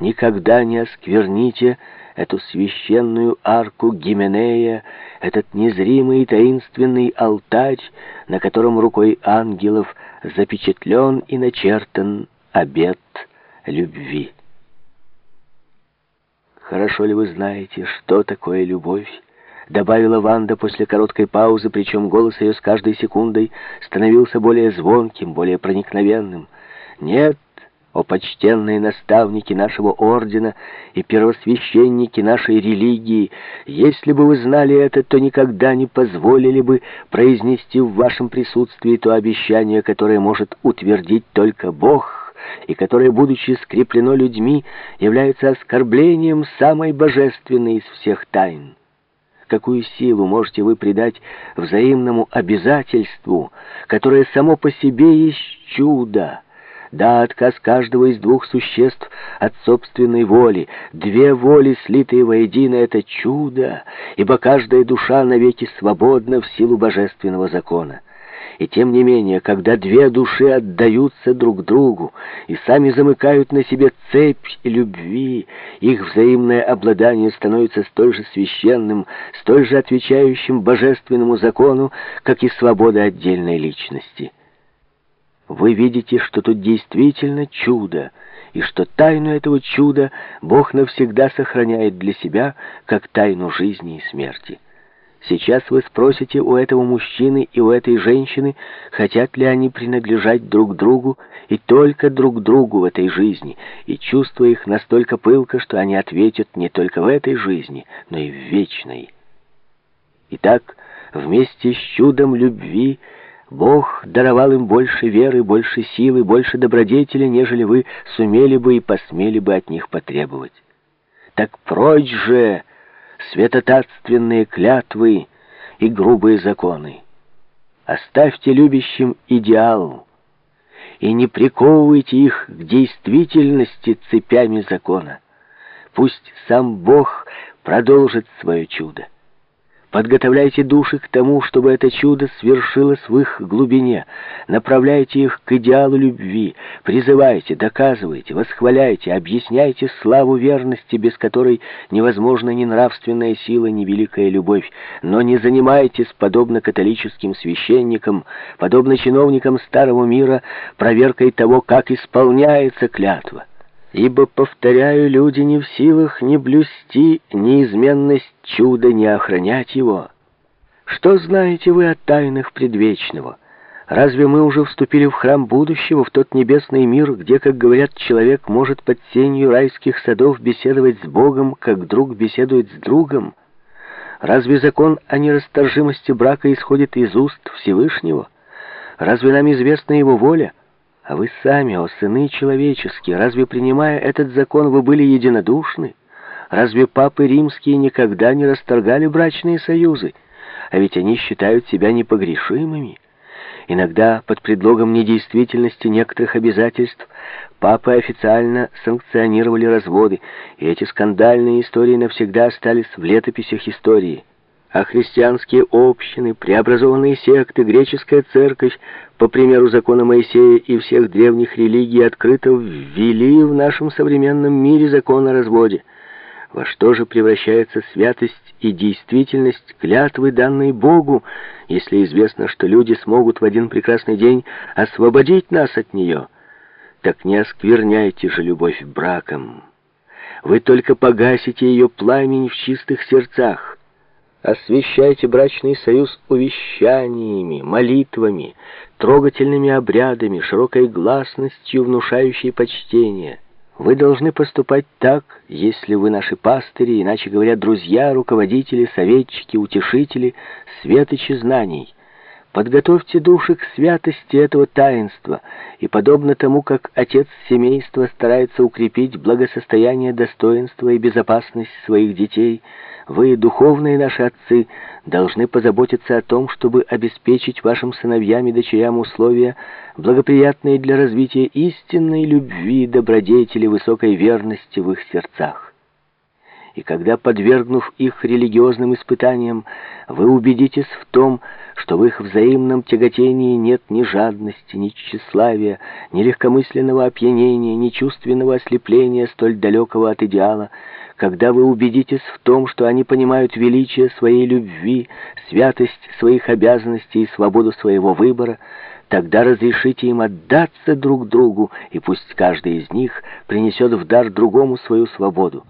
никогда не оскверните эту священную арку Гименея, этот незримый и таинственный алтарь, на котором рукой ангелов запечатлен и начертан обет любви. «Хорошо ли вы знаете, что такое любовь?» Добавила Ванда после короткой паузы, причем голос ее с каждой секундой становился более звонким, более проникновенным. «Нет, о почтенные наставники нашего ордена и первосвященники нашей религии, если бы вы знали это, то никогда не позволили бы произнести в вашем присутствии то обещание, которое может утвердить только Бог, и которое, будучи скреплено людьми, является оскорблением самой божественной из всех тайн. Какую силу можете вы придать взаимному обязательству, которое само по себе есть чудо? Да, отказ каждого из двух существ от собственной воли, две воли, слитые воедино, — это чудо, ибо каждая душа навеки свободна в силу божественного закона. И тем не менее, когда две души отдаются друг другу и сами замыкают на себе цепь любви, их взаимное обладание становится столь же священным, столь же отвечающим божественному закону, как и свобода отдельной личности. Вы видите, что тут действительно чудо, и что тайну этого чуда Бог навсегда сохраняет для себя, как тайну жизни и смерти. Сейчас вы спросите у этого мужчины и у этой женщины, хотят ли они принадлежать друг другу и только друг другу в этой жизни, и чувство их настолько пылко, что они ответят не только в этой жизни, но и в вечной. Итак, вместе с чудом любви Бог даровал им больше веры, больше силы, больше добродетели, нежели вы сумели бы и посмели бы от них потребовать. Так прочь же святотатственные клятвы и грубые законы. Оставьте любящим идеал и не приковывайте их к действительности цепями закона. Пусть сам Бог продолжит свое чудо. Подготовляйте души к тому, чтобы это чудо свершилось в их глубине. Направляйте их к идеалу любви. Призывайте, доказывайте, восхваляйте, объясняйте славу верности, без которой невозможна ни нравственная сила, ни великая любовь. Но не занимайтесь, подобно католическим священникам, подобно чиновникам Старого Мира, проверкой того, как исполняется клятва. Ибо, повторяю, люди не в силах ни блюсти неизменность чуда, не охранять его. Что знаете вы о тайнах предвечного? Разве мы уже вступили в храм будущего, в тот небесный мир, где, как говорят, человек может под сенью райских садов беседовать с Богом, как друг беседует с другом? Разве закон о нерасторжимости брака исходит из уст Всевышнего? Разве нам известна его воля? А вы сами, о сыны человеческие, разве, принимая этот закон, вы были единодушны? Разве папы римские никогда не расторгали брачные союзы? А ведь они считают себя непогрешимыми. Иногда под предлогом недействительности некоторых обязательств папы официально санкционировали разводы, и эти скандальные истории навсегда остались в летописях истории а христианские общины, преобразованные секты, греческая церковь, по примеру закона Моисея и всех древних религий, открыто ввели в нашем современном мире закон о разводе. Во что же превращается святость и действительность клятвы, данной Богу, если известно, что люди смогут в один прекрасный день освободить нас от нее? Так не оскверняйте же любовь браком. Вы только погасите ее пламень в чистых сердцах. Освящайте брачный союз увещаниями, молитвами, трогательными обрядами, широкой гласностью, внушающей почтение. Вы должны поступать так, если вы наши пастыри, иначе говоря, друзья, руководители, советчики, утешители, светочи знаний. Подготовьте души к святости этого таинства, и подобно тому, как отец семейства старается укрепить благосостояние, достоинство и безопасность своих детей – вы, духовные наши отцы, должны позаботиться о том, чтобы обеспечить вашим сыновьям и дочерям условия, благоприятные для развития истинной любви, добродетели, высокой верности в их сердцах. И когда, подвергнув их религиозным испытаниям, вы убедитесь в том, что в их взаимном тяготении нет ни жадности, ни тщеславия, ни легкомысленного опьянения, ни чувственного ослепления столь далекого от идеала, когда вы убедитесь в том, что они понимают величие своей любви, святость своих обязанностей и свободу своего выбора, тогда разрешите им отдаться друг другу, и пусть каждый из них принесет в дар другому свою свободу.